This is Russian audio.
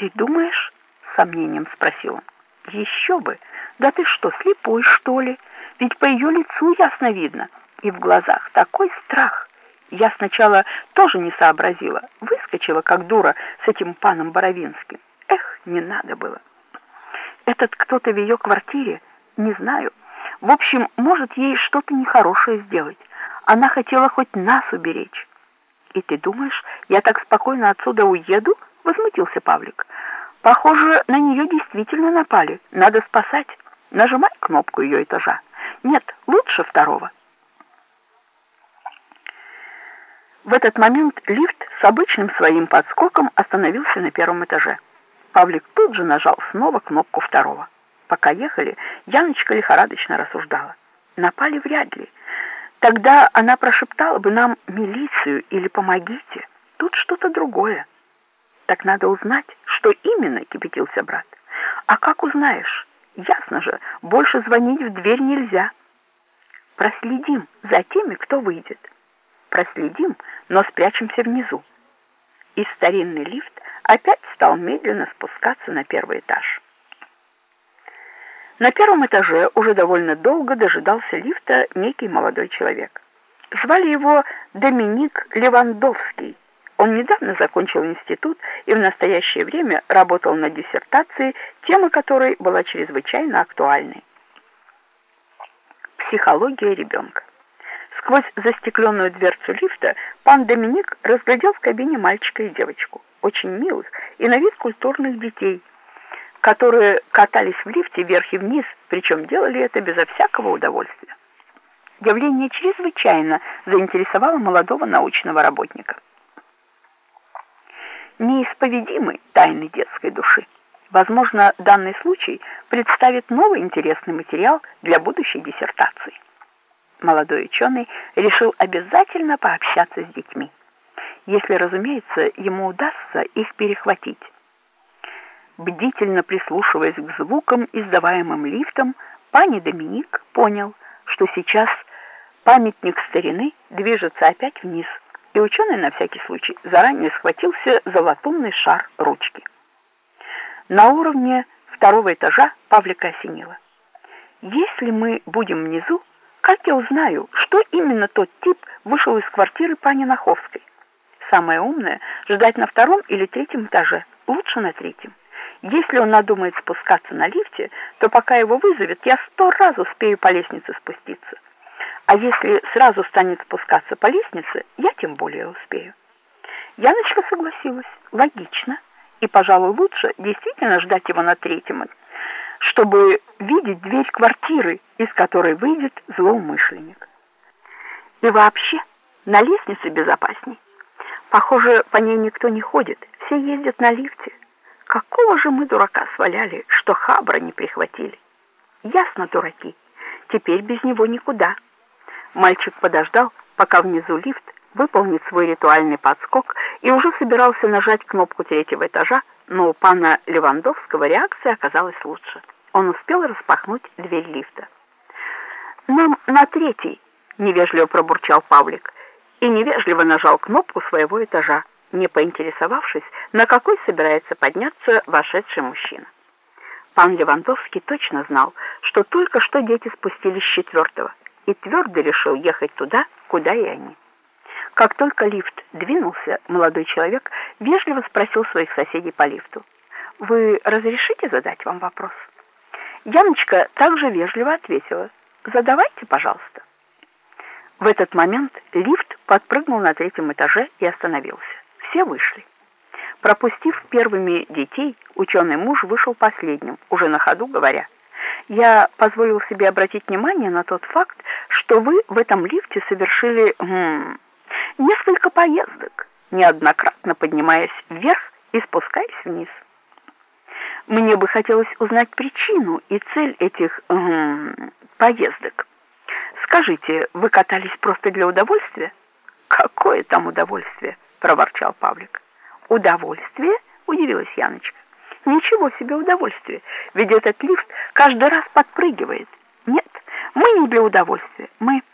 «Ты думаешь?» — с сомнением спросил он. «Еще бы! Да ты что, слепой, что ли? Ведь по ее лицу ясно видно, и в глазах такой страх!» Я сначала тоже не сообразила, выскочила, как дура, с этим паном Боровинским. Эх, не надо было. Этот кто-то в ее квартире, не знаю. В общем, может ей что-то нехорошее сделать. Она хотела хоть нас уберечь. И ты думаешь, я так спокойно отсюда уеду? Возмутился Павлик. Похоже, на нее действительно напали. Надо спасать. Нажимай кнопку ее этажа. Нет, лучше второго. В этот момент лифт с обычным своим подскоком остановился на первом этаже. Павлик тут же нажал снова кнопку второго. Пока ехали, Яночка лихорадочно рассуждала. Напали вряд ли. Тогда она прошептала бы нам «милицию» или «помогите». Тут что-то другое. Так надо узнать, что именно, кипятился брат. А как узнаешь? Ясно же, больше звонить в дверь нельзя. Проследим за теми, кто выйдет. Проследим, но спрячемся внизу. И старинный лифт опять стал медленно спускаться на первый этаж. На первом этаже уже довольно долго дожидался лифта некий молодой человек. Звали его Доминик Левандовский. Он недавно закончил институт и в настоящее время работал над диссертацией, тема которой была чрезвычайно актуальной. Психология ребенка. Сквозь застекленную дверцу лифта пан Доминик разглядел в кабине мальчика и девочку, очень милых и на вид культурных детей, которые катались в лифте вверх и вниз, причем делали это безо всякого удовольствия. Явление чрезвычайно заинтересовало молодого научного работника. Неисповедимы тайны детской души. Возможно, данный случай представит новый интересный материал для будущей диссертации молодой ученый решил обязательно пообщаться с детьми, если, разумеется, ему удастся их перехватить. Бдительно прислушиваясь к звукам, издаваемым лифтом, пани Доминик понял, что сейчас памятник старины движется опять вниз, и ученый на всякий случай заранее схватился за латунный шар ручки. На уровне второго этажа Павлика осенило. Если мы будем внизу, как я узнаю, что именно тот тип вышел из квартиры пани Наховской? Самое умное — ждать на втором или третьем этаже, лучше на третьем. Если он надумает спускаться на лифте, то пока его вызовет, я сто раз успею по лестнице спуститься. А если сразу станет спускаться по лестнице, я тем более успею. Яночка согласилась. Логично. И, пожалуй, лучше действительно ждать его на третьем чтобы видеть дверь квартиры, из которой выйдет злоумышленник. И вообще, на лестнице безопасней. Похоже, по ней никто не ходит, все ездят на лифте. Какого же мы дурака сваляли, что хабра не прихватили? Ясно, дураки, теперь без него никуда. Мальчик подождал, пока внизу лифт выполнит свой ритуальный подскок и уже собирался нажать кнопку третьего этажа, но у пана Левандовского реакция оказалась лучше. Он успел распахнуть дверь лифта. «Нам на третий!» — невежливо пробурчал Павлик и невежливо нажал кнопку своего этажа, не поинтересовавшись, на какой собирается подняться вошедший мужчина. Пан Левандовский точно знал, что только что дети спустились с четвертого, и твердо решил ехать туда, куда и они. Как только лифт двинулся, молодой человек вежливо спросил своих соседей по лифту. «Вы разрешите задать вам вопрос?» Яночка также вежливо ответила. «Задавайте, пожалуйста». В этот момент лифт подпрыгнул на третьем этаже и остановился. Все вышли. Пропустив первыми детей, ученый муж вышел последним, уже на ходу говоря. «Я позволил себе обратить внимание на тот факт, что вы в этом лифте совершили хм, несколько поездок, неоднократно поднимаясь вверх и спускаясь вниз. Мне бы хотелось узнать причину и цель этих эм, поездок. Скажите, вы катались просто для удовольствия? Какое там удовольствие, проворчал Павлик. Удовольствие? удивилась Яночка. Ничего себе удовольствие, ведь этот лифт каждый раз подпрыгивает. Нет, мы не для удовольствия, мы